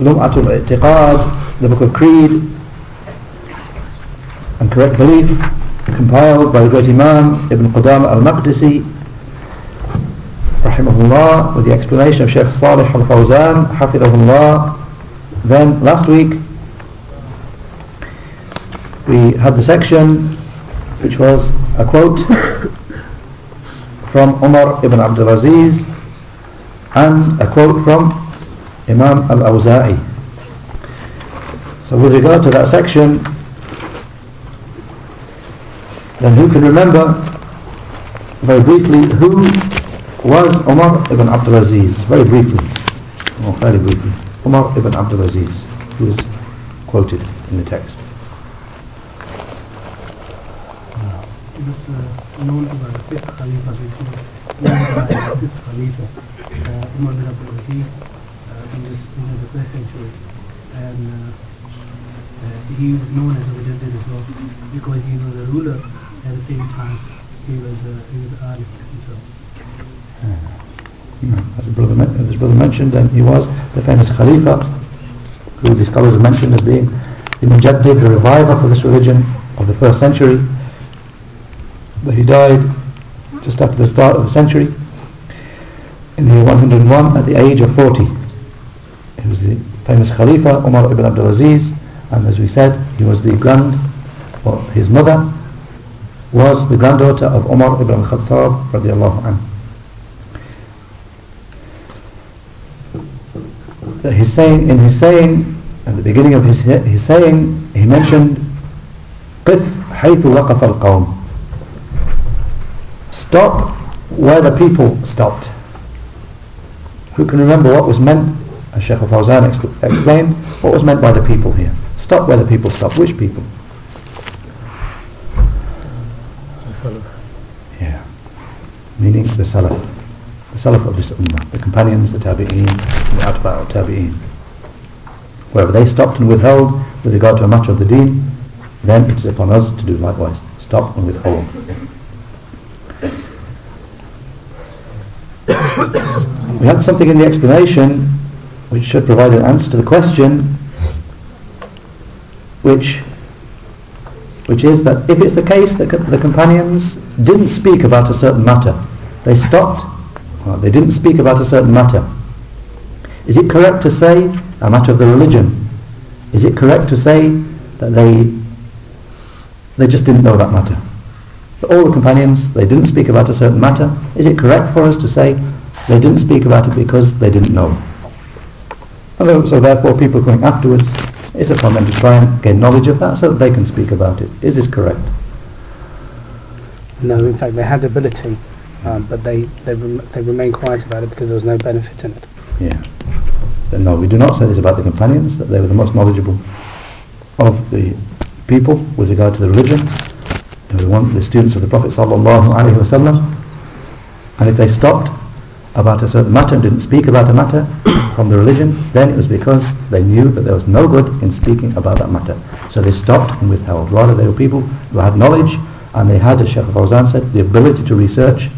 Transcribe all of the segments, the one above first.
Lum'atul I'tiqad, the book of Creed and correct belief compiled by the great Imam Ibn Qudama al-Maqdisi rahimahullah with the explanation of Sheikh Salih al-Fawzan hafidhahullah. Then last week we had the section which was a quote from Umar ibn Abdul Aziz and a quote from Imam al-Awza'i. So with regard to that section, then who can remember very briefly who was Umar ibn Abdul Aziz? Very briefly, or very briefly. Umar ibn Abdul Aziz, who is quoted in the text. Uh, known as the fifth Khalifa, known by the fifth Khalifa, uh, Umar bin Abdul Aziz, uh, in, this, in the first century. And uh, uh, he was known as a Mujaddid as well, because he was a ruler at the same time. He was uh, he was Arif himself. As the brother, as his brother mentioned, and he was the famous Khalifa, who the scholars mentioned as being the Mujaddid, the reviver for this religion of the first century. But he died just after the start of the century, in the year 101, at the age of 40. He was the famous Khalifa, Umar ibn Abdul Aziz, and as we said, he was the grand, or his mother was the granddaughter of Umar ibn al-Khattab, radiallahu anhu. that he's saying in his saying at the beginning of his his saying he mentioned قف حيث وقف القوم stop where the people stopped who can remember what was meant as Sheikh Al-Fawzan ex- explained what was meant by the people here stop where the people stop. which people The Salaf. yeah meaning the Salaf the Salaf of this Ummah, the companions, the Tabi'een, the Atba' Tabi'een. Wherever they stopped and withheld with regard to a matter of the deen, then it's upon us to do likewise. Stop and withhold. we had something in the explanation which should provide an answer to the question which which is that if it's the case that the companions didn't speak about a certain matter, they stopped they didn't speak about a certain matter. Is it correct to say a matter of the religion? Is it correct to say that they they just didn't know that matter? That all the companions they didn't speak about a certain matter. Is it correct for us to say they didn't speak about it because they didn't know? And so therefore, people coming afterwards, it's upon them to try and gain knowledge of that so that they can speak about it. Is this correct? No, in fact, they had ability, um, but they they, rem- they remained quiet about it because there was no benefit in it. Yeah. Then no, we do not say this about the companions, that they were the most knowledgeable of the people with regard to the religion. Were one, the students of the Prophet sallallahu alaihi wasallam. And if they stopped about a certain matter and didn't speak about a matter from the religion, then it was because they knew that there was no good in speaking about that matter. So they stopped and withheld. Rather, they were people who had knowledge and they had, as Sheikh Fawzan said, the ability to research,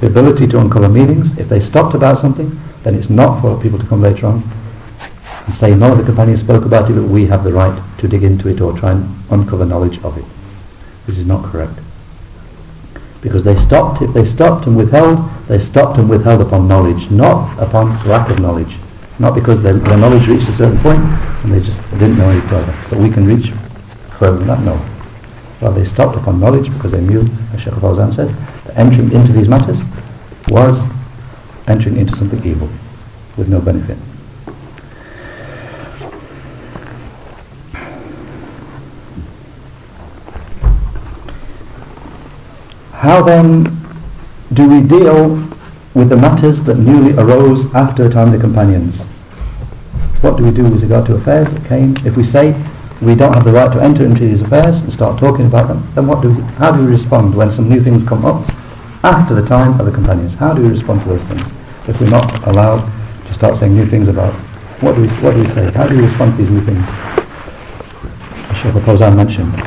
the ability to uncover meanings. If they stopped about something, then it's not for people to come later on and say none of the companions spoke about it, but we have the right to dig into it or try and uncover knowledge of it. This is not correct. Because they stopped, if they stopped and withheld, they stopped and withheld upon knowledge, not upon lack of knowledge. Not because their, their knowledge reached a certain point and they just didn't know any further. But we can reach further than that, no. Well, they stopped upon knowledge because they knew, as Shaykh Fawzan said, that entering into these matters was entering into something evil with no benefit. How then do we deal with the matters that newly arose after the time of the companions? What do we do with regard to affairs that came? If we say we don't have the right to enter into these affairs and start talking about them, then what do we, how do we respond when some new things come up after the time of the companions? How do we respond to those things if we're not allowed to start saying new things about what do we what do we say? How do we respond to these new things? As Shaykh Fawzan mentioned.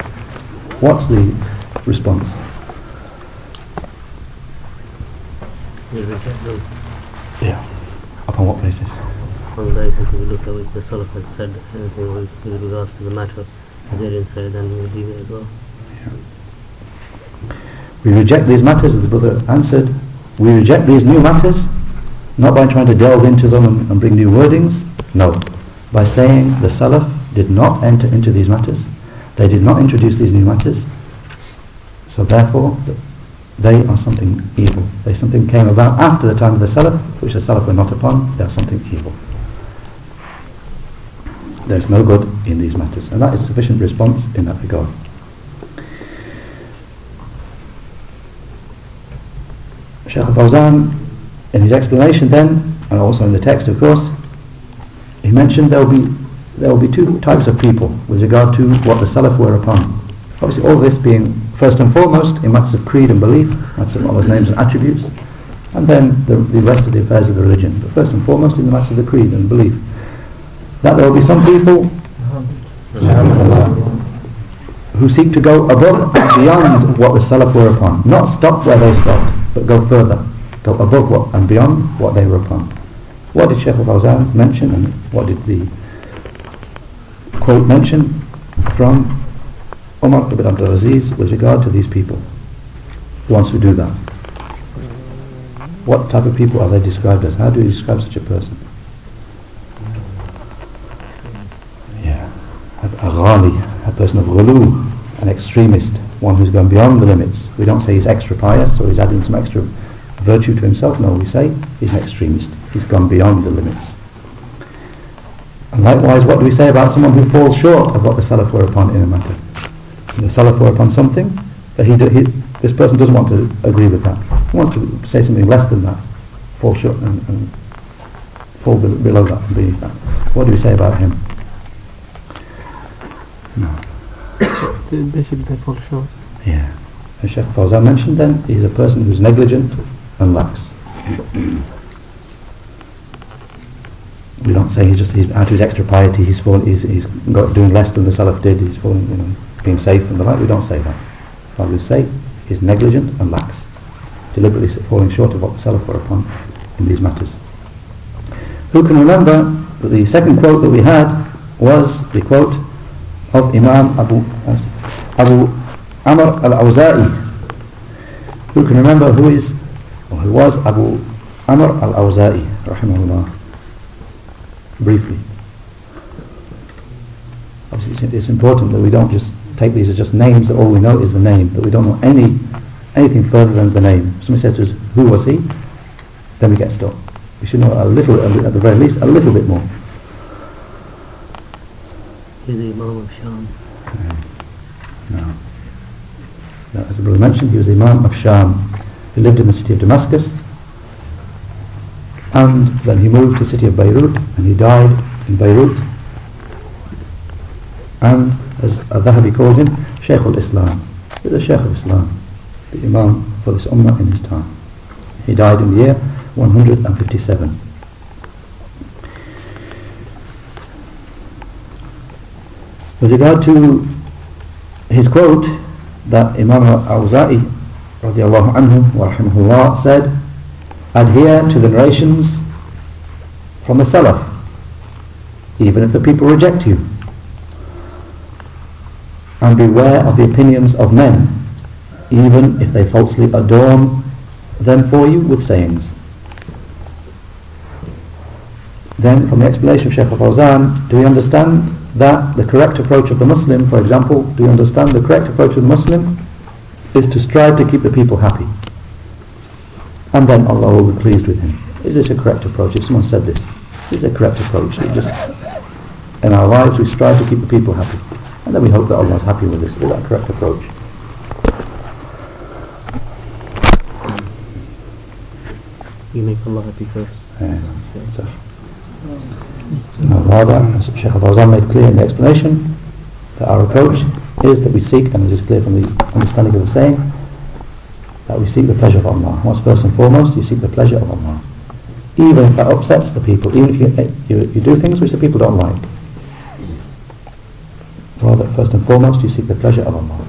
What's the response? We reject them Yeah. Upon what basis? on the basis we look at what the Salaf said anything with, regards to the matter. If they didn't say then we leave it as well. We reject these matters, as the brother answered. We reject these new matters, not by trying to delve into them and, and bring new wordings. No. By saying the Salaf did not enter into these matters. They did not introduce these new matters. So therefore, th- they are something evil. They something came about after the time of the Salaf, which the Salaf were not upon. They are something evil. There is no good in these matters. And that is sufficient response in that regard. Shaykh al-Fawzan, in his explanation then, and also in the text of course, he mentioned there will be there will be two types of people with regard to what the Salaf were upon. Obviously all this being first and foremost in matters of creed and belief, matters of Allah's names and attributes, and then the, the rest of the affairs of the religion. But first and foremost in the matters of the creed and belief. That there will be some people who seek to go above and beyond what the Salaf were upon. Not stop where they stopped, but go further. Go above what and beyond what they were upon. What did Shaykh al-Fawzan mention and what did the quote mention from Umar ibn Abdul Aziz with regard to these people? Wants to do that? What type of people are they described as? How do you describe such a person? Yeah, a, a ghali, a person of ghulu, an extremist, one who's gone beyond the limits. We don't say he's extra pious or he's adding some extra virtue to himself. No, we say he's an extremist. He's gone beyond the limits. And likewise, what do we say about someone who falls short of what the Salaf were upon in a matter? The Salaf were upon something, but he, do- he, this person doesn't want to agree with that. He wants to say something less than that, fall short and, and fall be- below that and beneath that. What do we say about him? No. Basically, they fall short. Yeah. As Sheikh Fawzan mentioned then, he's a person who's negligent and lax. We don't say he's just he's out of his extra piety he's fallen, he's, he's got doing less than the Salaf did, he's falling, you know, being safe and the like. We don't say that. What we say he's negligent and lax, deliberately falling short of what the Salaf were upon in these matters. Who can remember that the second quote that we had was the quote of Imam Abu uh, Abu Amr al-Awza'i. Who can remember who is or who was Abu Amr al-Awza'i, rahimahullah? Briefly. Obviously, it's important that we don't just take these as just names. That all we know is the name. That we don't know any anything further than the name. Somebody says to us, "Who was he?" Then we get stuck. We should know a little, at the very least, a little bit more. He's the Imam of Sham. Hmm. No. No, as the brother mentioned, he was the Imam of Sham. He lived in the city of Damascus. And then he moved to the city of Beirut and he died in Beirut. And as Al-Dhahabi called him, Shaykh al-Islam. He the Shaykh of Islam, the Imam for this Ummah in his time. He died in the year 157. With regard to his quote that Imam al-Awza'i radiallahu anhu wa rahimahullah said, adhere to the narrations from the Salaf, even if the people reject you. And beware of the opinions of men, even if they falsely adorn them for you with sayings. Then, from the explanation of Shaykh al-Fawzan, do we understand that the correct approach of the Muslim, for example, do you understand the correct approach of the Muslim is to strive to keep the people happy. And then Allah will be pleased with him. Is this a correct approach? If someone said this, is this a correct approach? We just, in our lives we strive to keep the people happy. And then we hope that Allah is happy with us. Is that correct approach? You make Allah happy first. Yeah. So, rather, as Shaykh al-Fawzan made clear in the explanation, that our approach is that we seek, and this is clear from the understanding of the saying, that we seek the pleasure of Allah. What's first and foremost, you seek the pleasure of Allah. Even if that upsets the people, even if you, you, you do things which the people don't like. Rather, first and foremost, you seek the pleasure of Allah.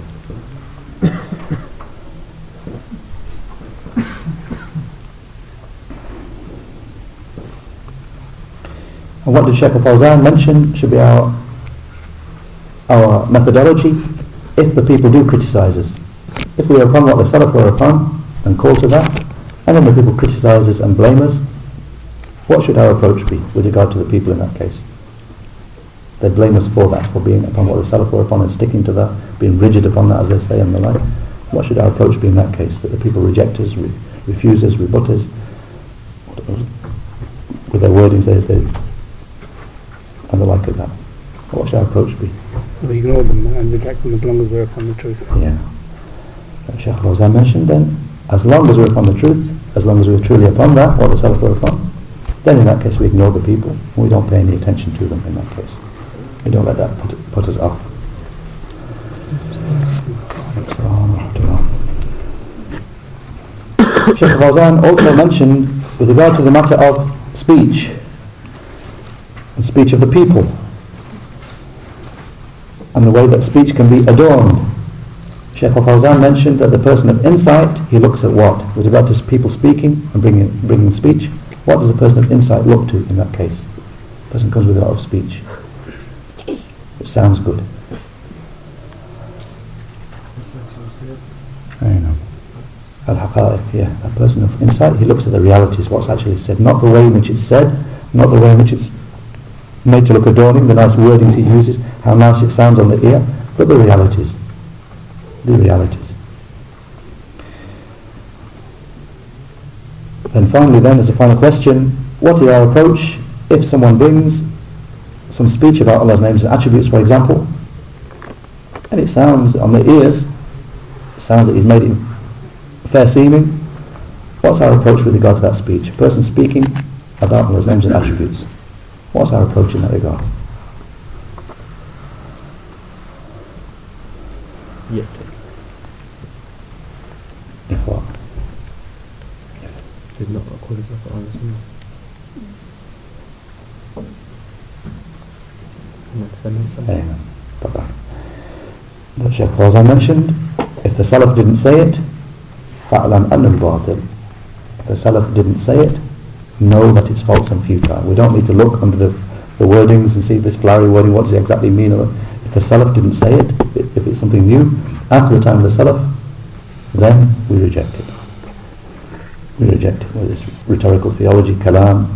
And what did Shaykh al-Fawzan mention should be our, our methodology if the people do criticise us. If we are upon what the Salaf were upon and call to that, and then the people criticise us and blame us, what should our approach be with regard to the people in that case? They blame us for that, for being upon what the Salaf were upon and sticking to that, being rigid upon that as they say and the like. What should our approach be in that case? That the people reject us, re- refuse us, rebut us, with their wordings they, they and the like of that. What should our approach be? We ignore them and reject them as long as we're upon the truth. Yeah. Shaykh Fawzan mentioned then, as long as we're upon the truth, as long as we're truly upon that, what the Salaf were upon, then in that case we ignore the people. and We don't pay any attention to them in that case. We don't let that put, put us off. Shaykh Fawzan also mentioned with regard to the matter of speech, the speech of the people, and the way that speech can be adorned. Shaykh al-Fawzan mentioned that the person of insight, he looks at what? With regard to people speaking and bringing, bringing speech, what does the person of insight look to in that case? Person comes with a lot of speech. Sounds good. I know. Al-Haqa'iq, yeah. A person of insight, he looks at the realities, what's actually said. Not the way in which it's said, not the way in which it's made to look adorning, the nice wordings he uses, how nice it sounds on the ear, but the realities. The realities. And finally then, as a final question, what is our approach if someone brings some speech about Allah's names and attributes, for example, and it sounds on the ears, sounds that he's made it fair seeming, what's our approach with regard to that speech? A person speaking about Allah's names and attributes. What's our approach in that regard? Yet. If what? There's not a quality of Quran and Sunnah. And that's an answer. Amen. Bye-bye. The Shaykh Fawzan mentioned, if the Salaf didn't say it, فَأْلَمْ أَنَّ الْبَاطِلِ If the Salaf didn't say it, know that it's false and futile. We don't need to look under the, the wordings and see this flowery wording, what does it exactly mean? If the Salaf didn't say it, if it's something new, after the time of the Salaf, then we reject it. We reject it, whether it's rhetorical theology, kalam,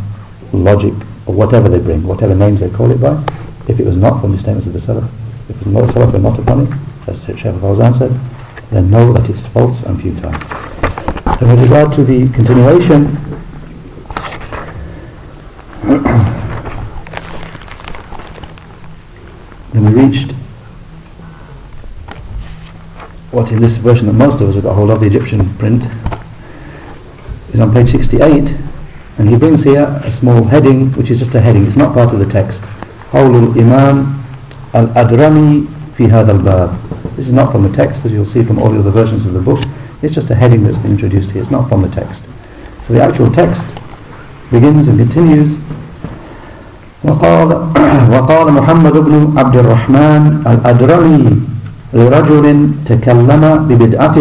logic, or whatever they bring, whatever names they call it by. if it was not from the statements of the Salaf, if it was not the Salaf were not upon it, as Shaykh Fawzan said, then know that it's false and futile. And with regard to the continuation, then we reached what in this version that most of us have got hold of, the Egyptian print, is on page 68, and he brings here a small heading, which is just a heading, it's not part of the text. قول الإمام الأدرمي في هذا الباب. This is not from the text, as you'll see from all the other versions of the book. It's just a heading that's been introduced here. It's not from the text. So the actual text begins and continues. وقال وقال محمد بن عبد الرحمن الأدرمي لرجل تكلم ببدعة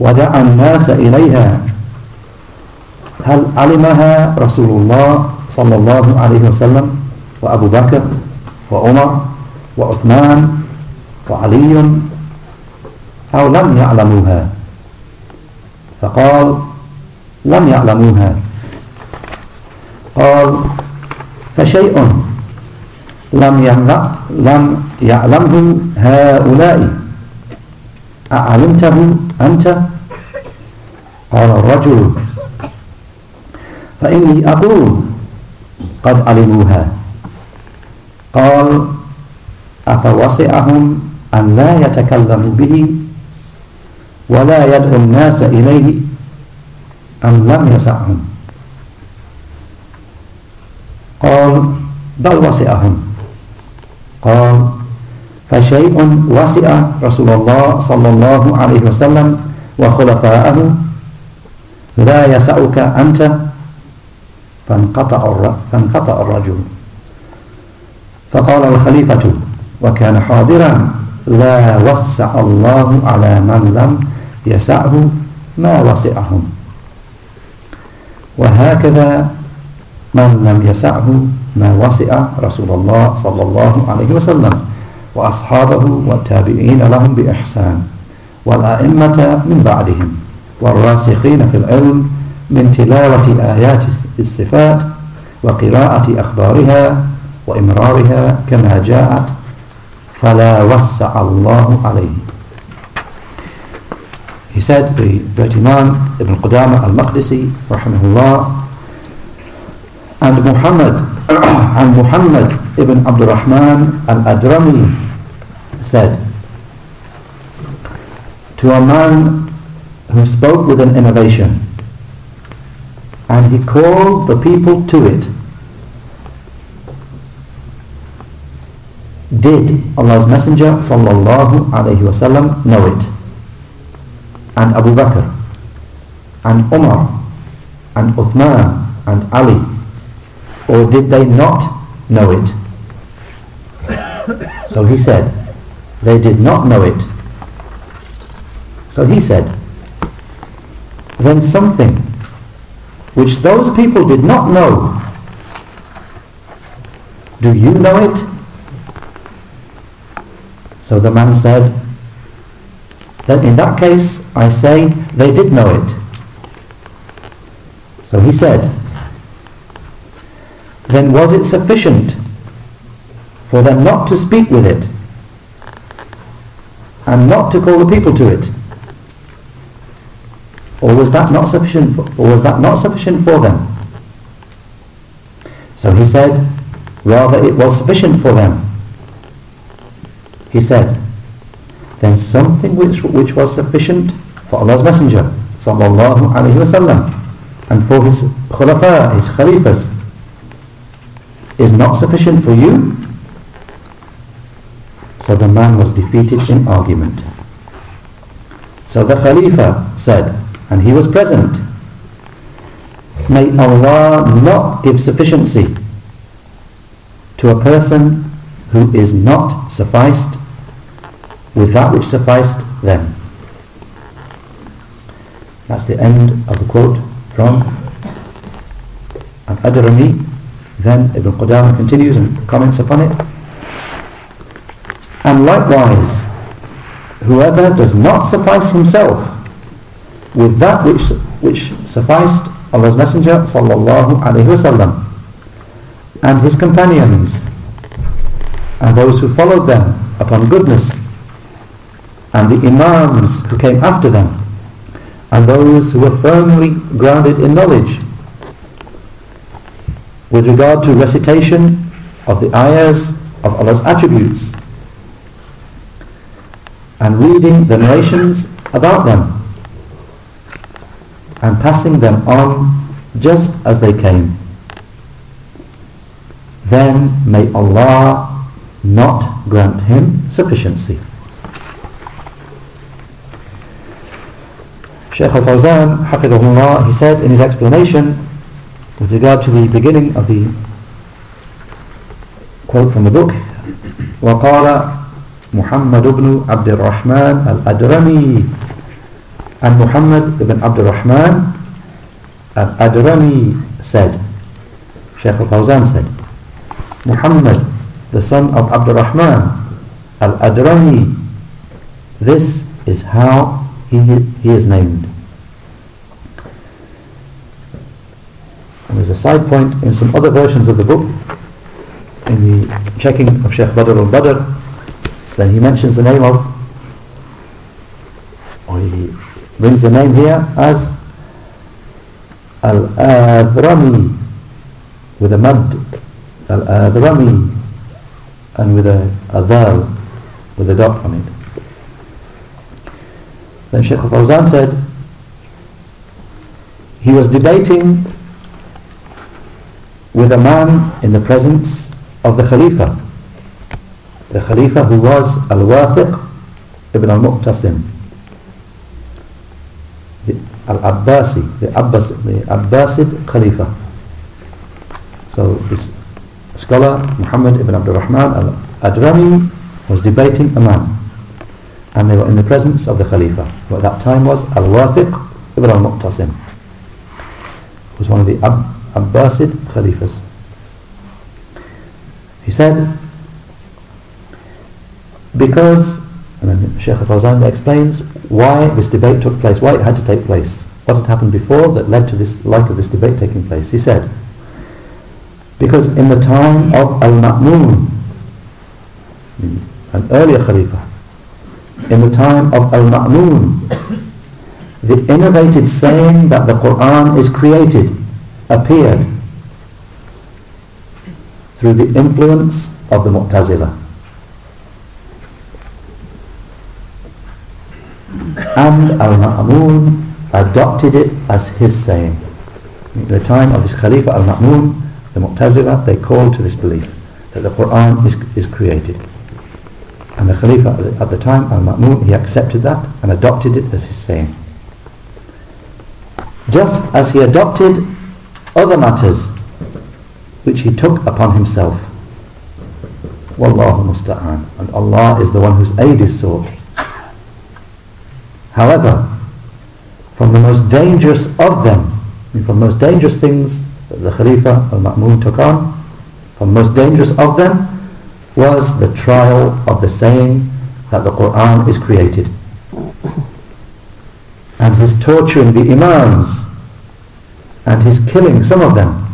ودعا الناس إليها هل علمها رسول الله صلى الله عليه وسلم وأبو بكر وعمر وعثمان وعلي. أو لم يعلموها. فقال لم يعلموها. قال فشيء لم يعلم لم يعلمه هؤلاء. أعلمته أنت؟ قال الرجل. فإني أقول قد علموها. قال أفوسعهم أن لا يتكلموا به ولا يدعو الناس إليه أم لم يسعهم؟ قال بل وسعهم. قال فشيء وسع رسول الله صلى الله عليه وسلم وخلفاءه لا يسعك أنت فانقطع الرجل. فقال الخليفة وكان حاضرا لا وسع الله على من لم يسعه ما وسعهم. وهكذا من لم يسعه ما وسع رسول الله صلى الله عليه وسلم وأصحابه والتابعين لهم بإحسان والأئمة من بعدهم والراسخين في العلم من تلاوة آيات الصفات وقراءة أخبارها وإمرارها كما جاءت فلا وسع الله عليه He said, the great Imam Ibn Qudama al-Maqdisi, rahimahullah, and Muhammad, and Muhammad ibn Abdurrahman al-Adrami said, to a man who spoke with an innovation, and he called the people to it, did Allah's Messenger sallallahu alayhi wasallam know it? And Abu Bakr, and Umar, and Uthman, and Ali, or did they not know it? So he said, they did not know it. So he said, then something which those people did not know, do you know it? So the man said, then in that case I say they did know it. So he said, then was it sufficient for them not to speak with it and not to call the people to it? Or was that not sufficient for, or was that not sufficient for them? So he said, rather it was sufficient for them. He said, then something which, which was sufficient for Allah's Messenger sallallahu alayhi wasallam and for his khulafa, his khalifas is not sufficient for you? So the man was defeated in argument. So the khalifa said and he was present may Allah not give sufficiency to a person who is not sufficed with that which sufficed them. That's the end of the quote from Al-Adrami. Then Ibn Qudamah continues and comments upon it. And likewise, whoever does not suffice himself with that which which sufficed Allah's Messenger sallallahu alaihi wasallam and his companions and those who followed them upon goodness and the imams who came after them and those who were firmly grounded in knowledge with regard to recitation of the ayahs of Allah's attributes and reading the narrations about them and passing them on just as they came then may Allah not grant him sufficiency. Shaykh al-Fawzan, hafidhahullah, he said in his explanation with regard to the beginning of the quote from the book, وقال محمد بن عبد الرحمن الأدرمي and Muhammad ibn Abdul Rahman al-Adrami said, Shaykh al-Fawzan said, Muhammad the son of Abdurrahman al-Adrami. This is how he, he is named. And there's a side point in some other versions of the book, in the checking of Sheikh Badr al-Badr, then he mentions the name of, or he brings the name here as Al-Adrami, with a mud, Al-Adrami, and with a, a dal with a dot on it. Then Sheikh Fawzan said he was debating with a man in the presence of the Khalifa. The Khalifa who was Al-Wathiq ibn al-Mu'tasim. Al-Abbasi, the, the Abbasid Khalifa. So this scholar, Muhammad ibn Abdul Rahman al-Adrami, was debating a man. And they were in the presence of the Khalifa, who at that time was Al-Wathiq ibn al-Mu'tasim. was one of the Ab Abbasid Khalifas. He said, because, and then Shaykh al-Fawzan explains why this debate took place, why it had to take place, what had happened before that led to this like of this debate taking place. He said, because in the time of Al-Ma'mun, an earlier Khalifa, in the time of Al-Ma'mun, the innovated saying that the Quran is created appeared through the influence of the Mu'tazila. And Al-Ma'mun adopted it as his saying. In the time of this Khalifa Al-Ma'mun, the Mu'tazila, they called to this belief that the Quran is, is created. And the Khalifa at the, time, Al-Ma'mun, he accepted that and adopted it as his saying. Just as he adopted other matters which he took upon himself. Wallahu musta'an. And Allah is the one whose aid is sought. However, from the most dangerous of them, from the most dangerous things the Khalifa al-Ma'mun took on, the most dangerous of them was the trial of the saying that the Quran is created. And his torturing the Imams and his killing some of them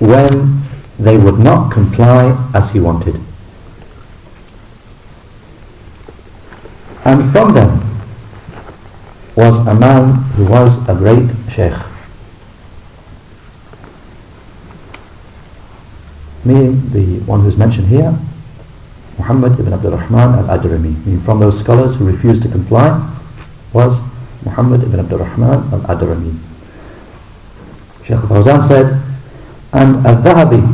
when they would not comply as he wanted. And from them was a man who was a great sheikh. Meaning the one who's mentioned here, Muhammad ibn Abdul Rahman al-Adrami. Meaning from those scholars who refused to comply was Muhammad ibn Abdul Rahman al-Adrami. Shaykh al-Fawzan said, and al-Dhahabi,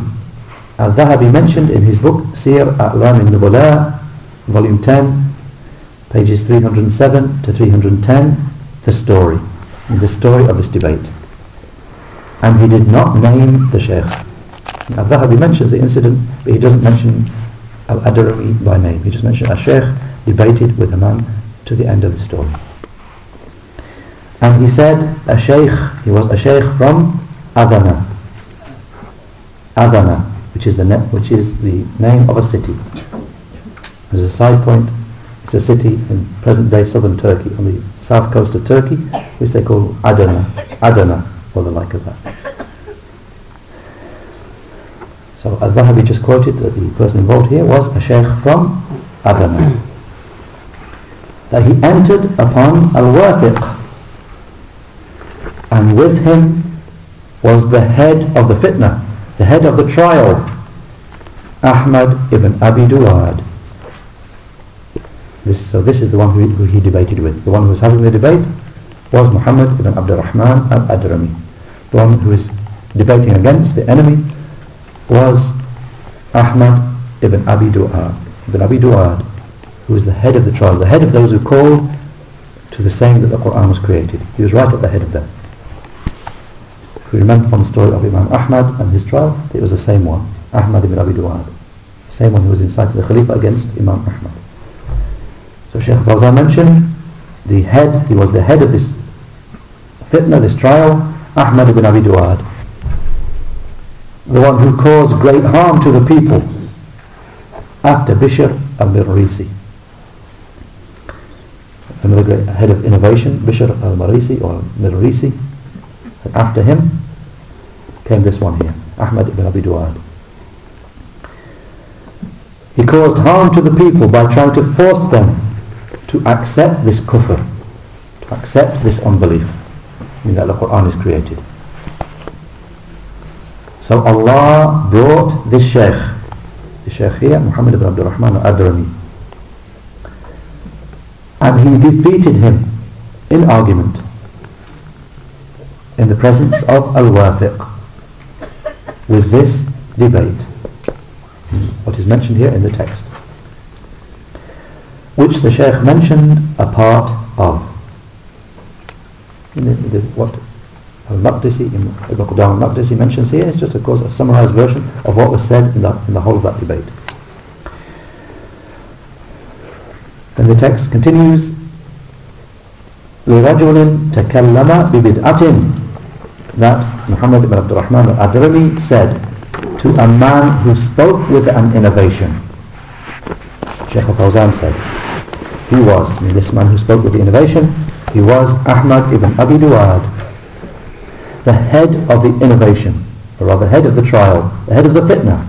al-Dhahabi mentioned in his book Siyar A'lam al-Nubala, volume 10, pages 307 to 310, the story, the story of this debate. And he did not name the Shaykh. Al-Dhahabi mentions the incident, but he doesn't mention Al-Adrami by name. He just mentioned a Shaykh debated with a man to the end of the story. And he said, a Shaykh, he was a Shaykh from Adana. Adana, which is the which is the name of a city. As a side point, it's a city in present-day southern Turkey, on the south coast of Turkey, which they call Adana, Adana, or the like of that. So Al-Dhahabi just quoted that the person involved here was a sheikh from Adana. That he entered upon Al-Wathiq, and with him was the head of the fitna, the head of the trial, Ahmad ibn Abi Duad. This, so this is the one who, who, he debated with. The one who was having the debate was Muhammad ibn Abdul Rahman al-Adrami. The one who was debating against the enemy was Ahmad ibn Abi Duad, ibn Abi Duad, who was the head of the trial, the head of those who called to the saying that the Quran was created. He was right at the head of them. If we remember from the story of Imam Ahmad and his trial, it was the same one, Ahmad ibn Abi Duad. The same one who was inciting the Khalifa against Imam Ahmad. So Shaykh Fawzan mentioned the head, he was the head of this fitna, this trial, Ahmad ibn Abi Duad. The one who caused great harm to the people after Bishr al-Mirrisi. Another great head of innovation, Bishr al-Marisi or Mirrisi. And after him came this one here, Ahmad ibn Abi Duad. He caused harm to the people by trying to force them to accept this kufr, to accept this unbelief, meaning that the Quran is created. So Allah brought this Shaykh, the Shaykh here, Muhammad ibn Abdul Rahman al-Adrami, and he defeated him in argument. in the presence of Al-Wathiq with this debate what is mentioned here in the text which the Shaykh mentioned a part of. What Al-Maqdisi, Ibn Qudama al-Maqdisi mentions here is just of course a summarized version of what was said in the, in the whole of that debate. Then the text continues لِرَجُلٍ تَكَلَّمَ بِبِدْعَةٍ That Muhammad ibn Abdurrahman al-Adrami said to a man who spoke with an innovation. Sheikh al-Fawzan said he was, this man who spoke with the innovation he was Ahmad ibn Abi Duad the head of the innovation or rather head of the trial the head of the fitna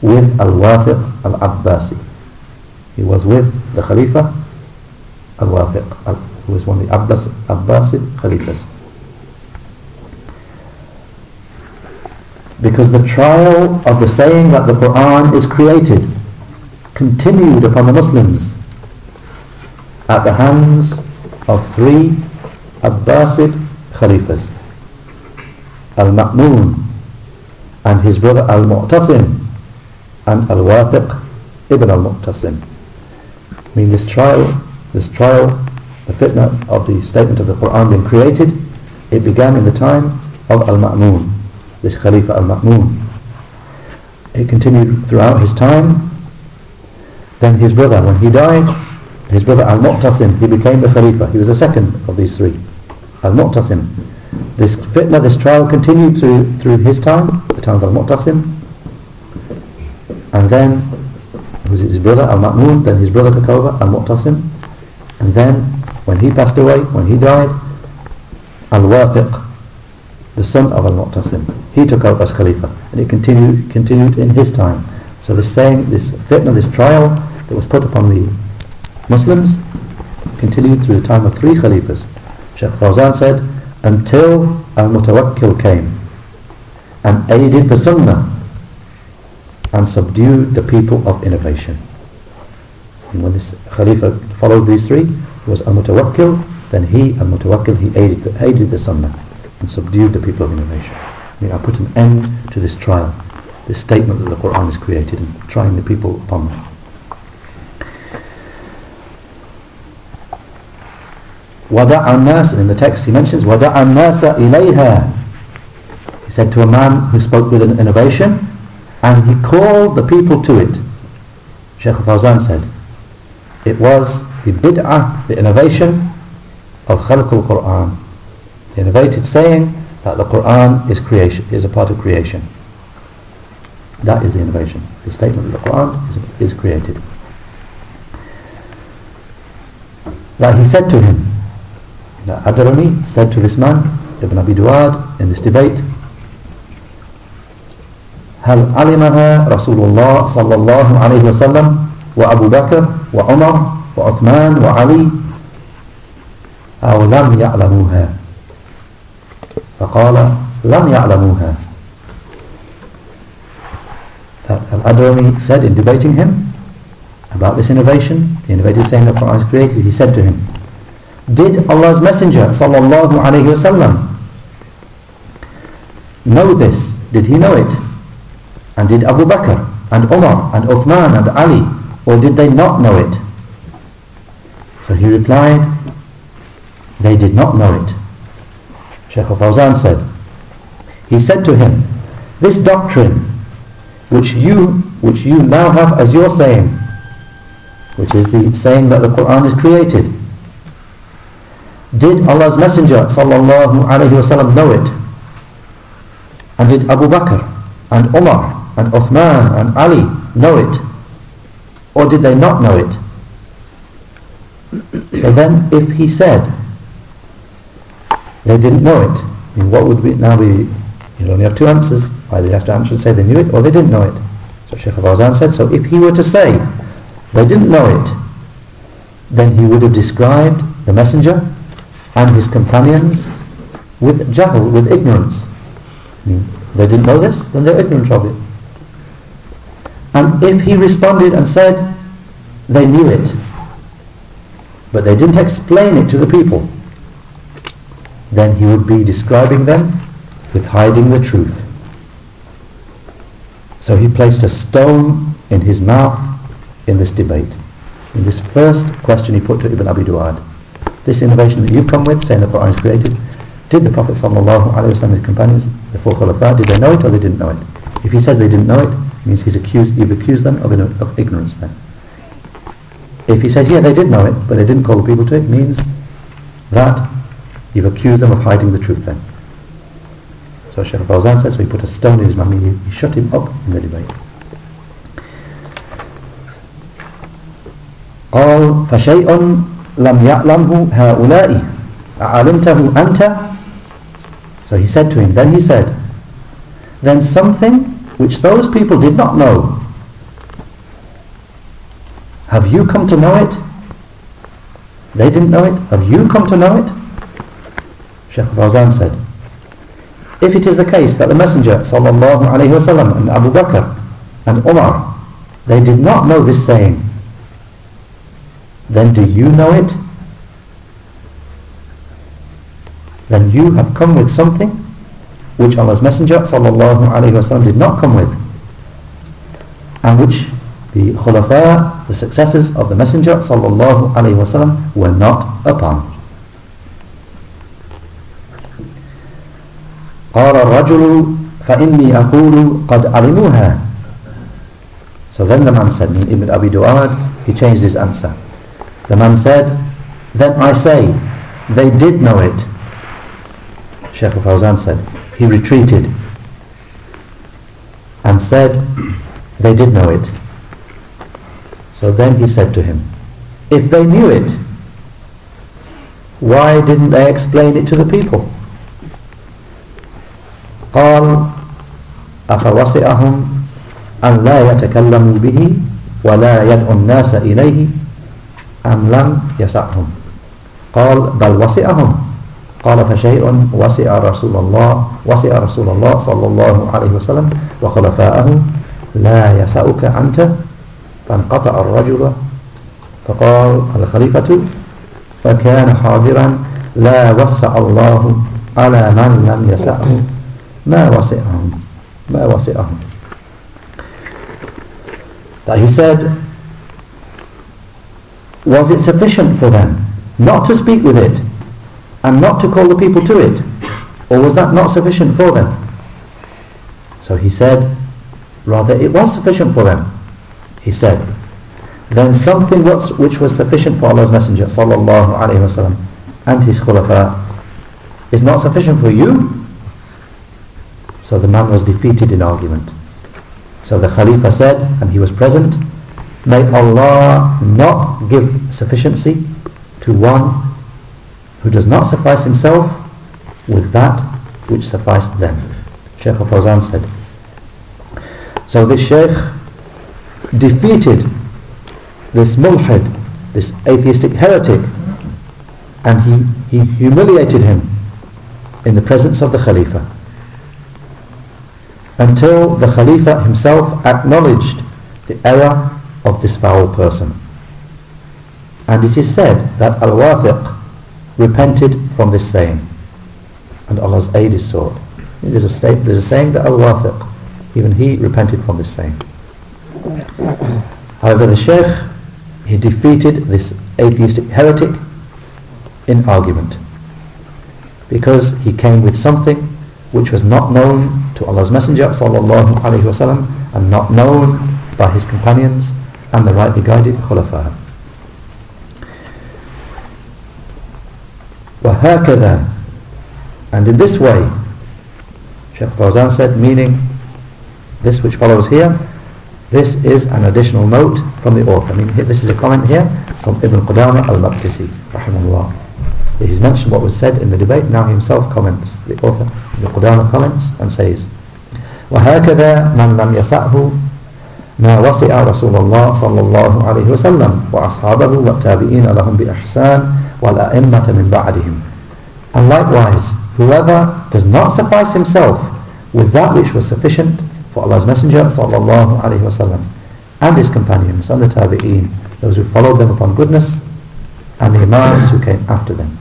with Al-Wathiq al-Abbasi. He was with the Khalifa Al-Wathiq who was one of the Abbas, Abbasid Khalifas. Because the trial of the saying that the Quran is created continued upon the Muslims at the hands of three Abbasid Khalifas Al-Ma'mun and his brother Al-Mu'tasim and Al-Wathiq ibn Al-Mu'tasim I mean this trial this trial the fitna of the statement of the Quran being created it began in the time of Al-Ma'mun this Khalifa al-Ma'mun. It continued throughout his time. Then his brother, when he died, his brother al-Mu'tasim, he became the Khalifa. He was the second of these three. Al-Mu'tasim. This fitna, this trial continued through, through his time, the time of al-Mu'tasim. And then it was his brother al-Ma'mun, then his brother took over, al-Mu'tasim. And then when he passed away, when he died, al-Wathiq, the son of al-Mu'tasim. He took over as Khalifa and it continued, continued in his time. So this saying, this fitna, this trial that was put upon the Muslims continued through the time of three Khalifas. Sheikh Fawzan said, until al-Mutawakkil came and aided the Sunnah and subdued the people of innovation. And when this Khalifa followed these three, was al-Mutawakkil, then he, al-Mutawakkil, he aided the, aided the Sunnah and subdued the people of innovation. I mean, I put an end to this trial, this statement that the Quran is created and trying the people upon them. وَدَعَ النَّاسِ In the text he mentions وَدَعَ النَّاسَ إِلَيْهَا He said to a man who spoke with an innovation and he called the people to it. Sheikh Fawzan said it was the bid'ah, the innovation of Khalq al-Quran the innovated saying that the Quran is creation is a part of creation. That is the innovation. The statement that the Quran is, is created. That he said to him, that Adarami said to this man, Ibn Abi Duad, in this debate, هل علمها رسول الله صلى الله عليه وسلم وأبو بكر وعمر وعثمان وعلي أو لم يعلموها فقال لم يعلموها Al-Adrami said in debating him about this innovation, the innovated saying that Quran is created, he said to him, Did Allah's Messenger sallallahu alayhi wasallam know this? Did he know it? And did Abu Bakr and Umar and Uthman and Ali or did they not know it? So he replied, they did not know it. Shaykh al-Fawzan said, he said to him, this doctrine which you, which you now have as your saying, which is the saying that the Quran is created, did Allah's Messenger sallallahu wasallam know it? And did Abu Bakr and Umar and Uthman and Ali know it? Or did they not know it? So then if he said they didn't know it. Mean, what would be now be? You'll only have two answers. Either you have to answer and say they knew it, or they didn't know it. So Sheikh Fawzan said. So if he were to say they didn't know it, then he would have described the messenger and his companions with jahl, with ignorance. They didn't know this, then they're ignorant of it. And if he responded and said they knew it, but they didn't explain it to the people, then he would be describing them with hiding the truth. So he placed a stone in his mouth in this debate. In this first question he put to Ibn Abi Duad This innovation that you've come with, saying the Quran is created, did the Prophet sallallahu alaihi wasallam and his companions, the four Khulafa, did they know it or they didn't know it? If he said they didn't know it, it means he's accused, you've accused them of, of ignorance then. If he says, yeah, they did know it, but they didn't call the people to it, means that you've accused them of hiding the truth then. So Shaykh Fawzan said, so he put a stone in his mouth, he, he shut him up in the debate. قال فشيء لم يعلمه هؤلاء علمته أنت So he said to him, then he said then something which those people did not know have you come to know it? They didn't know it. Have you come to know it? Sheikh Fawzan said, if it is the case that the Messenger sallallahu alayhi wasallam and Abu Bakr and Umar, they did not know this saying, then do you know it? Then you have come with something which Allah's Messenger sallallahu alaihi wasallam did not come with, and which the khulafa, the successors of the Messenger sallallahu alaihi wasallam were not upon. قال الرجل فإني أقول قد علموها So then the man said, Ibn Abi Duad, he changed his answer. The man said, then I say, they did know it. Shaykh Fawzan said, he retreated and said, they did know it. So then he said to him, if they knew it, why didn't they explain it to the people? قال أفوسعهم أن لا يتكلموا به ولا يدعو الناس إليه أم لم يسعهم؟ قال بل وسعهم. قال فشيء وسع رسول الله وسع رسول الله صلى الله عليه وسلم وخلفاءه لا يسعك أنت؟ فانقطع الرجل. فقال الخليفة فكان حاضرا لا وسع الله على من لم يسعه. ما وسعهم؟ ما وسعهم؟ That he said was it sufficient for them not to speak with it and not to call the people to it? Or was that not sufficient for them? So he said rather it was sufficient for them he said. Then something was, which was sufficient for Allah's Messenger sallallahu alaihi wasallam and his khulafa is not sufficient for you? So the man was defeated in argument. So the Khalifa said, and he was present, May Allah not give sufficiency to one who does not suffice himself with that which sufficed them. Shaykh Fawzan said. So this Shaykh defeated this mulhid, this atheistic heretic, and he, he humiliated him in the presence of the Khalifa until the Khalifa himself acknowledged the error of this foul person. And it is said that Al-Wathiq repented from this saying. And Allah's aid is sought. There's a, state, there's a saying that Al-Wathiq, even he repented from this saying. However, the Shaykh, he defeated this atheistic heretic in argument. Because he came with something which was not known to Allah's Messenger sallallahu alaihi wasallam and not known by his companions and the rightly guided khulafa. وهكذا and in this way Shaykh Fawzan said meaning this which follows here this is an additional note from the author I mean this is a comment here from Ibn Qudama al-Maqdisi rahimahullah he's mentioned what was said in the debate now he himself comments the author the Qudama comments and says وهكذا من لم يسعه ما وسع رسول الله صلى الله عليه وسلم وأصحابه والتابعين لهم بإحسان والأئمة من بعدهم and likewise whoever does not suffice himself with that which was sufficient for Allah's Messenger صلى الله عليه وسلم and his companions and the tabi'een those who followed them upon goodness and the imams who came after them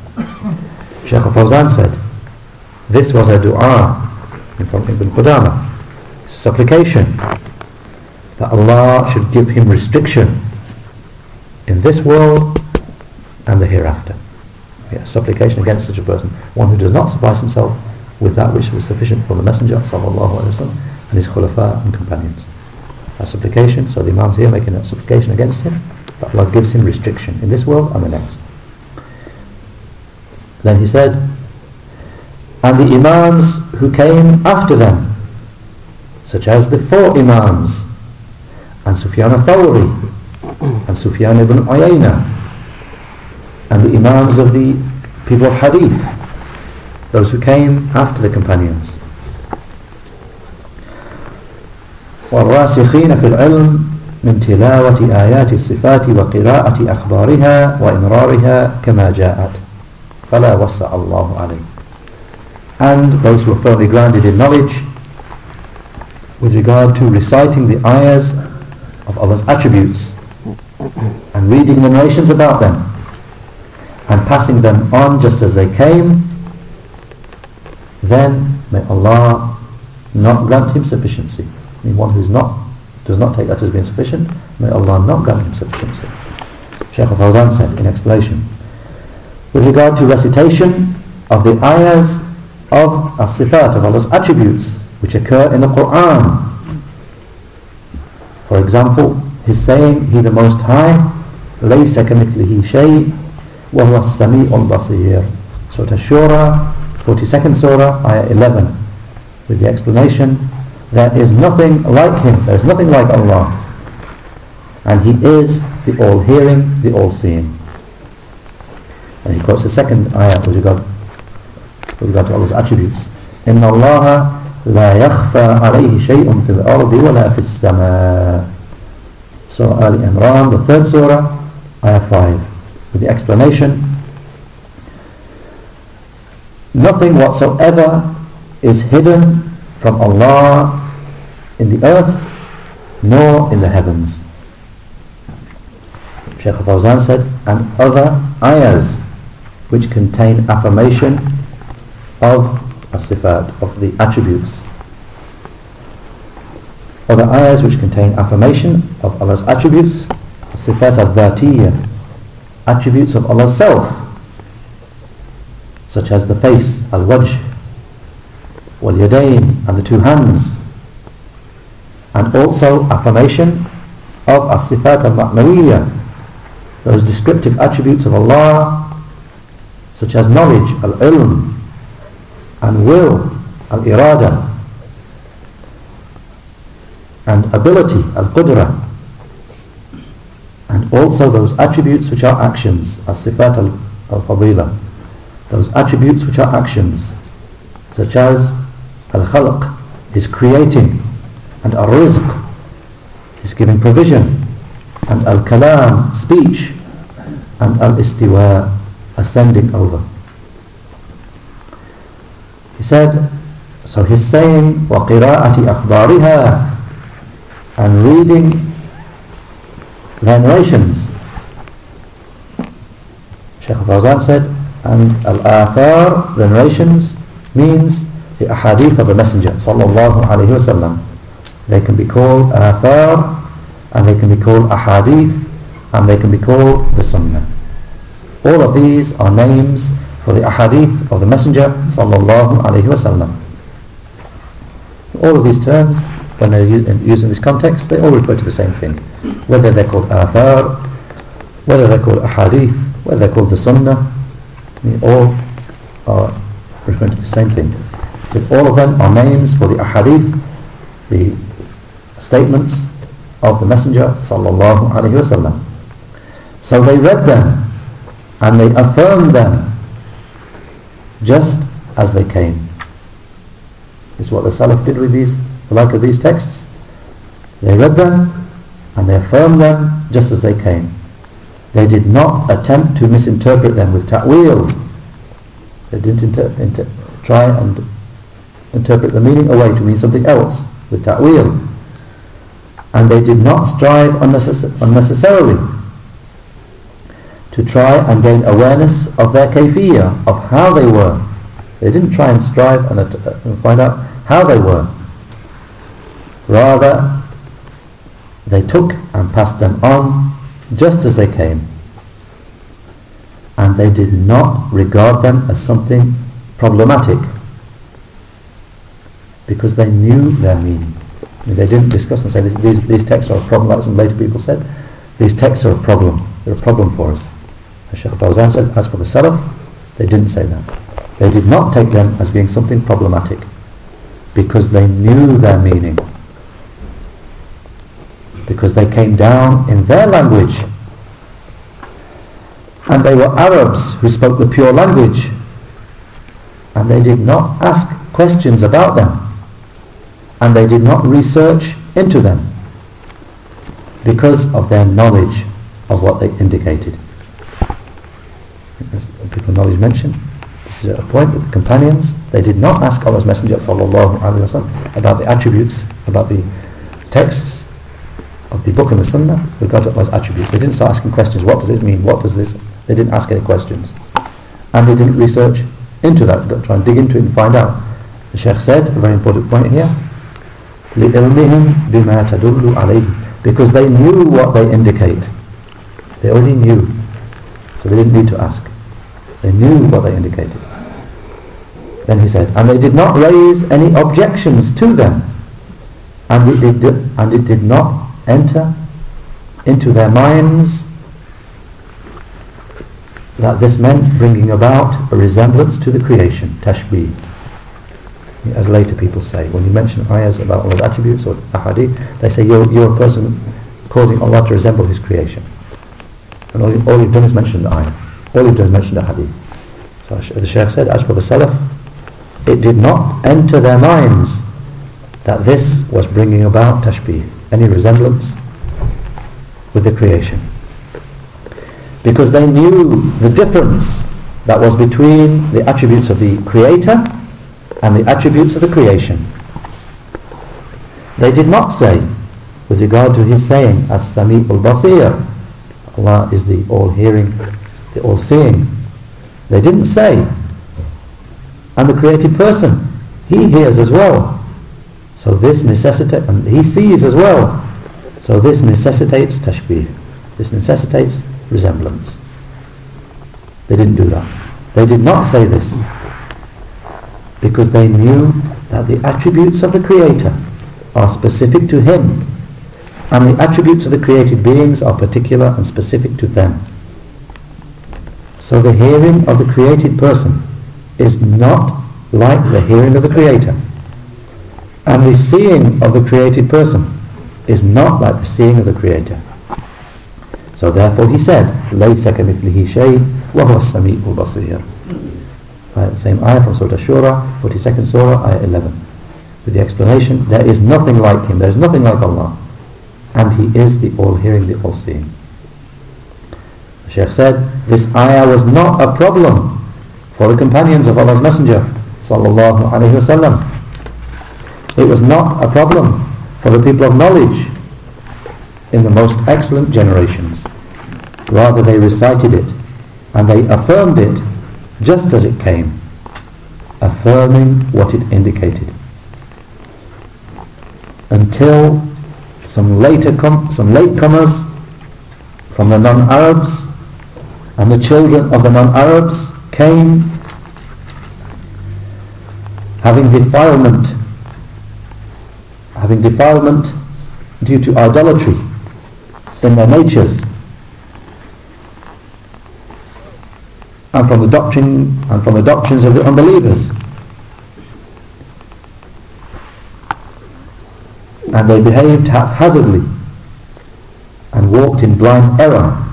Shaykh al-Fawzan said, this was a dua from Ibn Qudama. It's a supplication that Allah should give him restriction in this world and the hereafter. Yeah, supplication against such a person, one who does not suffice himself with that which was sufficient for the Messenger wasallam and his khulafa and companions. A supplication, so the Imam's here making a supplication against him, that Allah gives him restriction in this world and the next. Then he said, and the Imams who came after them, such as the four Imams, and Sufyan al-Thawri, and Sufyan ibn Uyayna, and the Imams of the people of Hadith, those who came after the companions. والراسخين في العلم من تلاوة آيات الصفات وقراءة أخبارها وإمرارها كما جاءت فلا وسع الله عليه and those who are firmly grounded in knowledge with regard to reciting the ayahs of Allah's attributes and reading the narrations about them and passing them on just as they came then may Allah not grant him sufficiency I mean one who's not does not take that as being sufficient may Allah not grant him sufficiency Shaykh al-Fawzan said in explanation with regard to recitation of the ayahs of as-sifat, of Allah's attributes which occur in the Quran. For example, his saying, He the Most High, لَيْسَ كَمِثْلِهِ شَيْءٍ وَهُوَ السَّمِيعُ الْبَصِيرُ Surah Shura, 42nd Surah, Ayah 11, with the explanation, there is nothing like Him, there is nothing like Allah, and He is the all-hearing, the all-seeing. And he quotes the second ayah with regard with regard to Allah's attributes. إن الله لا يخفى عليه شيء في الأرض ولا في السماء. Surah Ali Imran, the third surah, ayah 5, with the explanation. Nothing whatsoever is hidden from Allah in the earth nor in the heavens. Shaykh Fawzan said, and other ayahs which contain affirmation of as-sifat, of the attributes. Other ayahs which contain affirmation of Allah's attributes, as-sifat al-dhatiyya, attributes of Allah's self, such as the face, al-wajh, wal-yadayn, and the two hands, and also affirmation of as-sifat al-ma'nawiyya, those descriptive attributes of Allah, such as knowledge, al-ilm, and will, al-irada, and ability, al-qudra, and also those attributes which are actions, as-sifat al-fadila, those attributes which are actions, such as al-khalq, his creating, and al-rizq, his giving provision, and al-kalam, speech, and al-istiwa, ascending over. He said, so he's saying, وَقِرَاءَةِ أَخْبَارِهَا and reading their narrations. Shaykh Fawzan said, and al-athar, the narrations, means the ahadith of the Messenger sallallahu alayhi wasallam. They can be called athar, and they can be called ahadith, and they can be called the sunnah. All of these are names for the ahadith of the Messenger sallallahu alayhi wasallam. All of these terms, when they're used in this context, they all refer to the same thing. Whether they're called athar, whether they're called ahadith, whether they're called the sunnah, they all are referring to the same thing. So all of them are names for the ahadith, the statements of the Messenger sallallahu alayhi wasallam. So they read them and they affirmed them just as they came. Is what the Salaf did with these, the like of these texts. They read them and they affirmed them just as they came. They did not attempt to misinterpret them with ta'wil. They didn't try and interpret the meaning away to mean something else with ta'wil. And they did not strive unnecess- unnecessarily to try and gain awareness of their kayfiyya, of how they were. They didn't try and strive and, at- and find out how they were. Rather, they took and passed them on just as they came. And they did not regard them as something problematic because they knew their meaning. They didn't discuss and say these, these, these texts are a problem, like some later people said. These texts are a problem. They're a problem for us. As Shaykh said, as for the Salaf, they didn't say that. They did not take them as being something problematic because they knew their meaning. Because they came down in their language. And they were Arabs who spoke the pure language. And they did not ask questions about them. And they did not research into them because of their knowledge of what they indicated. As people of knowledge mentioned, this is a point that the companions, they did not ask Allah's Messenger sallallahu alaihi wasallam about the attributes, about the texts of the book and the sunnah regarding Allah's attributes. They didn't start asking questions, what does it mean, what does this, they didn't ask any questions. And they didn't research into that, They've got to try and dig into it and find out. The Shaykh said, a very important point here, لِعِلْمِهِمْ بِمَا تَدُلُّ عَلَيْهِ Because they knew what they indicate. They already knew. So they didn't need to ask. They knew what they indicated. Then he said, and they did not raise any objections to them. And it did, and it did not enter into their minds that this meant bringing about a resemblance to the creation, tashbih. As later people say, when you mention ayahs about Allah's attributes or ahadith, they say you're, you're a person causing Allah to resemble His creation. And all, you, all you've done is mention the ayah. All you've done is mention the hadith. So the Shaykh said, as for the Salaf, it did not enter their minds that this was bringing about tashbih, any resemblance with the creation. Because they knew the difference that was between the attributes of the Creator and the attributes of the creation. They did not say, with regard to his saying, As-Sami' al-Basir, Allah is the all-hearing, the all-seeing. They didn't say, and the created person, he hears as well. So this necessitates, and he sees as well. So this necessitates tashbih. This necessitates resemblance. They didn't do that. They did not say this because they knew that the attributes of the Creator are specific to Him and the attributes of the created beings are particular and specific to them. So the hearing of the created person is not like the hearing of the Creator. And the seeing of the created person is not like the seeing of the Creator. So therefore he said, لَيْسَ كَمِثْلِهِ شَيْءٍ وَهُوَ السَّمِيعُ الْبَصِيرُ Right, same ayah from Surah Shura, 42nd Surah, ayah 11. With the explanation, there is nothing like him, there is nothing like Allah. And he is the all-hearing, the all-seeing. Shaykh said, this ayah was not a problem for the companions of Allah's Messenger, sallallahu alayhi wasallam. It was not a problem for the people of knowledge in the most excellent generations. Rather they recited it and they affirmed it just as it came, affirming what it indicated. Until some later some latecomers from the non-Arabs and the children of the non-Arabs came having defilement having defilement due to idolatry in their natures. And from the doctrine and from the doctrines of the unbelievers. And they behaved haphazardly and walked in blind error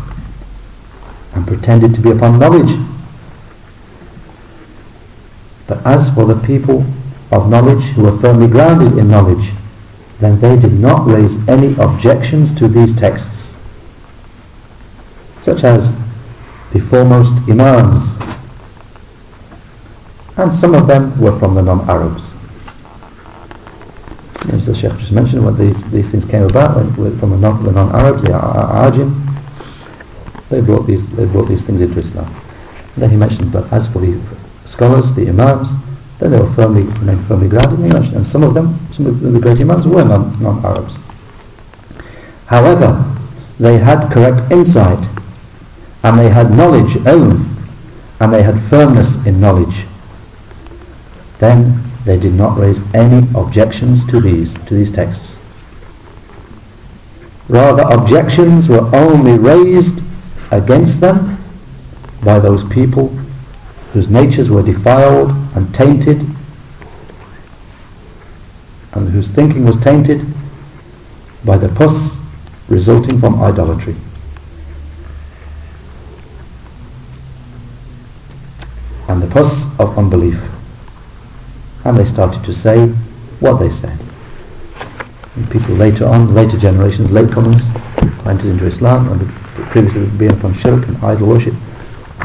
and pretended to be upon knowledge. But as for the people of knowledge who were firmly grounded in knowledge then they did not raise any objections to these texts such as the foremost imams and some of them were from the non-Arabs. As the Sheikh just mentioned when these, these things came about when, from the, non, the non-Arabs the Ajim they brought these they brought these things into Islam. And then he mentioned, but as for the scholars, the imams, then they were firmly remained firmly grounded. And, he mentioned, and some of them, some of the great imams were non, non-Arabs. However, they had correct insight, and they had knowledge, ilm, and they had firmness in knowledge. Then they did not raise any objections to these to these texts. Rather, objections were only raised against them by those people whose natures were defiled and tainted and whose thinking was tainted by the pus resulting from idolatry. And the pus of unbelief. And they started to say what they said. And people later on, later generations, latecomers, entered into Islam previously been upon shirk and idol worship,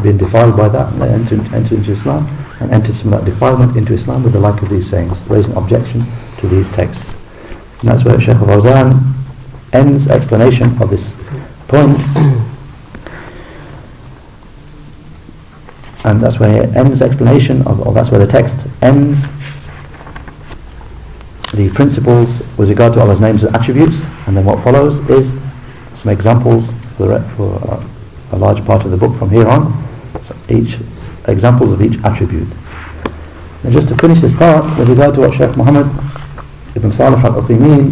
been defiled by that, and they entered, entered into Islam and entered some of that defilement into Islam with the like of these sayings, raising objection to these texts. And that's where Shaykh al-Fawzan ends explanation of this point. and that's where he ends explanation of, or that's where the text ends the principles with regard to Allah's names and attributes and then what follows is some examples for, for a large part of the book from here on so each examples of each attribute and just to finish this part with regard to what Shaykh Muhammad ibn Salih al-Uthaymeen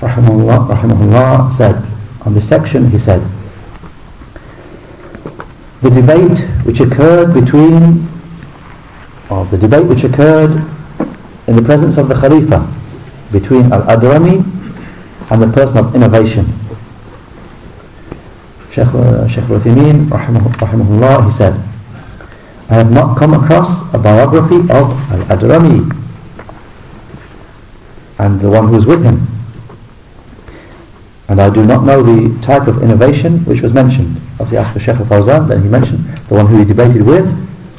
rahimahullah, rahimahullah said on this section he said the debate which occurred between or the debate which occurred in the presence of the Khalifa between Al-Adrami and the person of innovation. Sheikh, uh, Sheikh Uthaymeen, rahimahullah, he said, I have not come across a biography of Al-Adrami and the one who was with him. And I do not know the type of innovation which was mentioned. Obviously asked for Sheikh al-Fawzan, then he mentioned the one who he debated with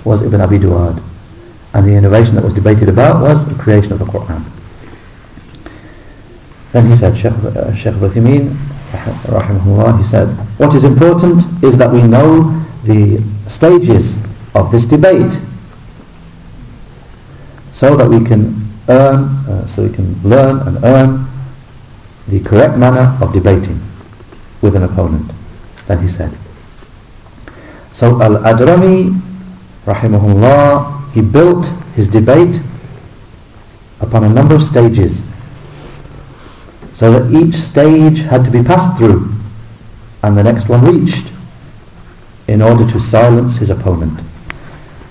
was Ibn Abi Duad. And the innovation that was debated about was the creation of the Qur'an. Then he said, Sheikh, uh, Sheikh Uthaymeen, rahimahullah, he said, what is important is that we know the stages of this debate so that we can earn, uh, so we can learn and earn the correct manner of debating with an opponent. Then he said, so Al-Adrami, rahimahullah, he built his debate upon a number of stages so that each stage had to be passed through and the next one reached in order to silence his opponent.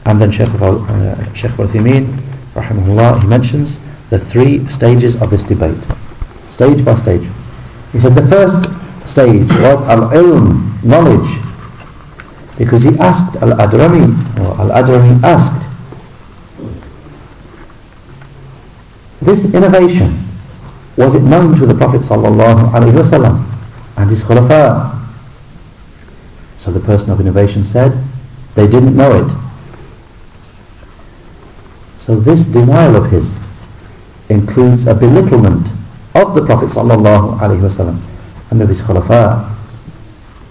And then Shaykh, uh, Shaykh Uthaymeen, rahimahullah, he mentions the three stages of this debate, stage by stage. He said the first stage was al-ilm, knowledge, because he asked al-Adrami, or al-Adrami asked, This innovation, was it known to the Prophet wasallam and his khulafa? So the person of innovation said, they didn't know it. So this denial of his includes a belittlement of the Prophet wasallam and of his khulafa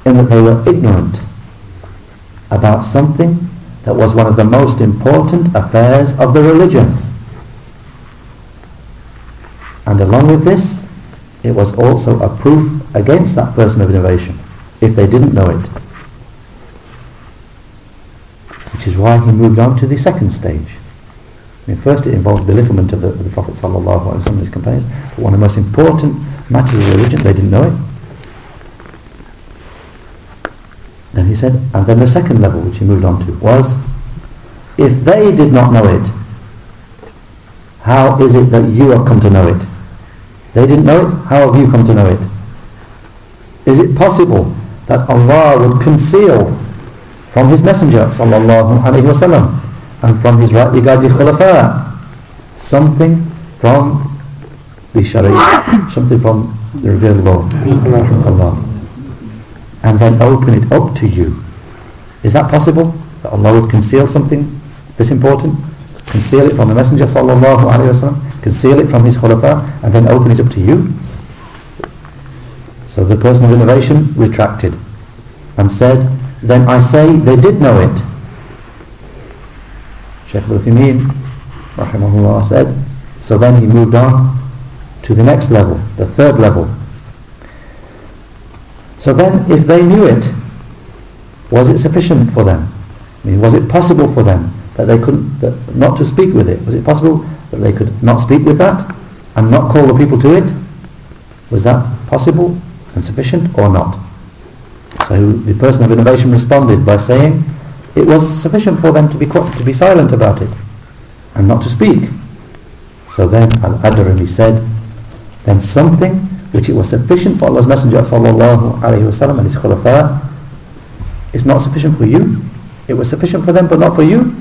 in that they were ignorant about something that was one of the most important affairs of the religion. And along with this, it was also a proof against that person of innovation, if they didn't know it. Which is why he moved on to the second stage. I mean, first it involved belittlement of the, of the Prophet ﷺ and his companions, but one of the most important matters of religion, they didn't know it. Then he said, and then the second level which he moved on to was, if they did not know it, how is it that you have come to know it? They didn't know. How have you come to know it? Is it possible that Allah would conceal from His Messenger sallallahu alaihi wasallam and from His rightly guided khulafa something from the Sharia, something from the revealed law from Allah, and then open it up to you? Is that possible? That Allah would conceal something this important? Conceal it from the Messenger sallallahu alaihi wasallam? conceal it from his khulafa and then open it up to you. So the person of innovation retracted. and said, then I say they did know it. Shaykh al-Uthaymeen, rahimahullah, said, so then he moved on to the next level, the third level. So then, if they knew it, was it sufficient for them? I mean, was it possible for them that they couldn't, that, not to speak with it? Was it possible that they could not speak with that and not call the people to it? Was that possible and sufficient or not? So the person of innovation responded by saying it was sufficient for them to be to be silent about it and not to speak. So then Al-Adrami said, then something which it was sufficient for Allah's Messenger sallallahu alaihi wasallam and his khulafa is not sufficient for you. It was sufficient for them but not for you.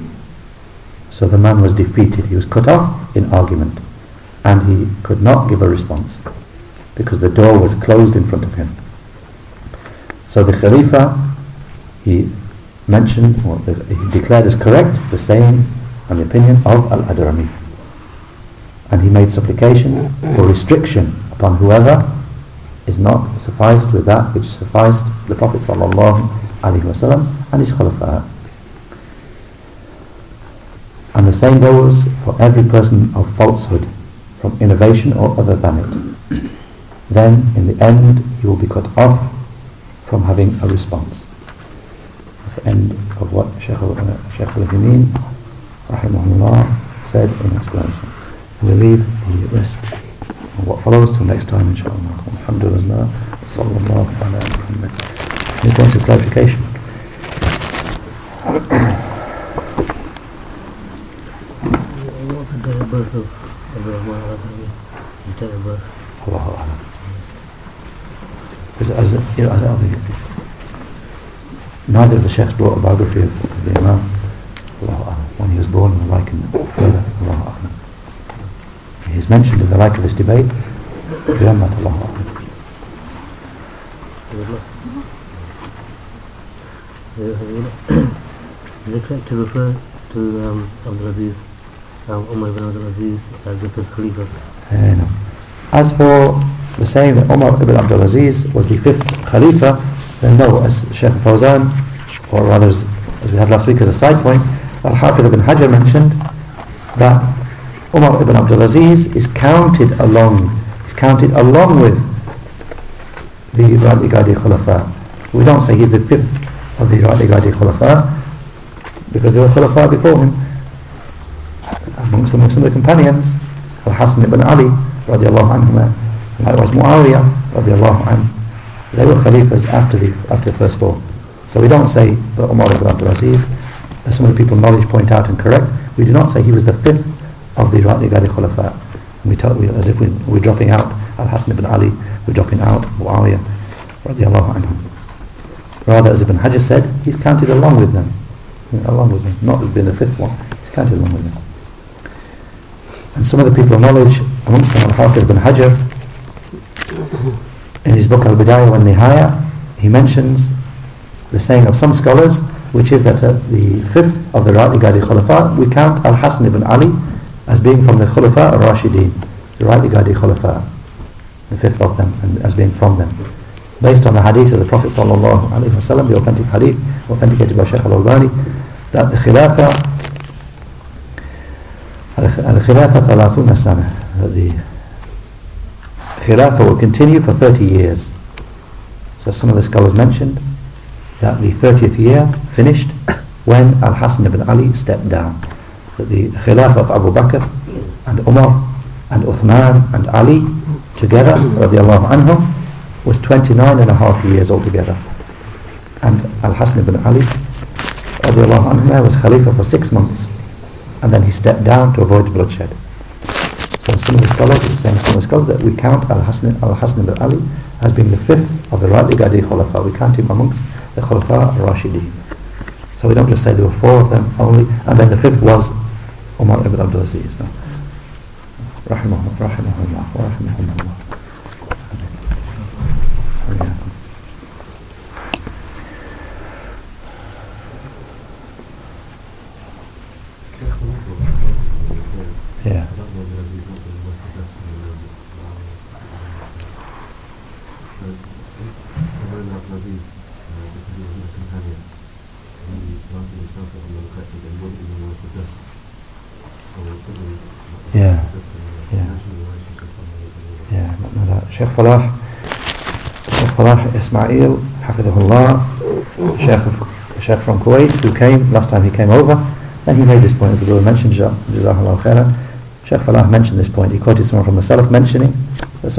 So the man was defeated. He was cut off in argument and he could not give a response because the door was closed in front of him. So the Khalifa, he mentioned, he declared as correct the saying and the opinion of Al-Adrami. And he made supplication for restriction upon whoever is not sufficed with that which sufficed the Prophet sallallahu alaihi wasallam and his Khalifa. And the same goes for every person of falsehood, from innovation or other than it. Then, in the end, you will be cut off from having a response. That's the end of what Shaykh al-Uthaymeen uh, rahimahullah said in explanation. We'll leave the rest of what follows till next time inshallah. Alhamdulillah. Sallallahu ala Muhammad. Any points of clarification? What was the day of birth of Abraham al-Adami? The day of birth. Allahu Alam. As, as, you know, I don't think neither of the sheikhs brought a biography of the Imam. Allahu Alam. When he was born and the like and further. Allahu Alam. He's mentioned in the like of this debate. Beyond that, Allahu Alam. He was not. He was- he was- Is it correct to refer to um, Abdul Aziz, Khalifa? Uh. As for the saying that Umar ibn Abdul Aziz was the fifth Khalifa, then no, as Shaykh Fawzan, or rather as, we had last week as a side point, Al-Hafidh ibn Hajar mentioned that Umar ibn Abdul Aziz is counted along, is counted along with the Rightly Guided Khulafa. We don't say he's the fifth of the Rightly Guided Khulafa because there were Khulafa before him. Amongst them were some of the companions, Al-Hasan ibn Ali radiallahu anhu, likewise Muawiyah radiallahu anhu. They were Khalifas after the, after the first four. So we don't say that Umar ibn Abdul Aziz, as some of the people knowledge point out and correct, we do not say he was the fifth of the Rightly Guided Khulafa. We talk, we, as if we, we're dropping out Al-Hasan ibn Ali, we're dropping out Muawiyah radiallahu anhu. Rather, as Ibn Hajar said, he's counted along with them. Along with them, not being the fifth one. He's counted along with them. And some of the people of knowledge, amongst them Al-Hafidh ibn Hajar, in his book Al-Bidayah wa Nihaya, he mentions the saying of some scholars, which is that uh, the fifth of the Rightly Guided Khulafa, we count Al-Hasan ibn Ali as being from the Khulafa al-Rashideen, the Rightly Guided Khulafa, the fifth of them, and as being from them. Based on the hadith of the Prophet sallallahu alaihi wasallam, the authentic hadith, authenticated by Shaykh al-Albani, that the Khilafah الخلافة ثلاثون سنة the Khilafah will continue for 30 years so some of the scholars mentioned that the 30th year finished when Al-Hasan ibn Ali stepped down that the Khilafah of Abu Bakr and Umar and Uthman and Ali together radiallahu anhum was 29 and a half years altogether and Al-Hasan ibn Ali radiallahu anhu was Khalifa for six months and then he stepped down to avoid bloodshed. So some of the scholars, it's saying some of the scholars that we count Al-Hasan Al-Hasan ibn Ali as being the fifth of the rightly guided Khulafa. We count him amongst the Khulafa al-Rashidi. So we don't just say there were four of them only, and then the fifth was Umar ibn Abdul Aziz. No. Rahimahullah, rahimahullah, wa rahimahullah. Yeah. because he wasn't a companion. And he marketed himself if I remember correctly, that he wasn't even one of the dust. Or something like Yeah. That's the Yeah. natural relationship from the Yeah, no, Sheikh Falah Ismail, Hafidahullah, Sheikh, Sheikh from Kuwait, who came, last time he came over, and he made this point, as the brother mentioned, Jazahullah khairan. Sheikh Falah mentioned this point. He quoted someone from the Salaf mentioning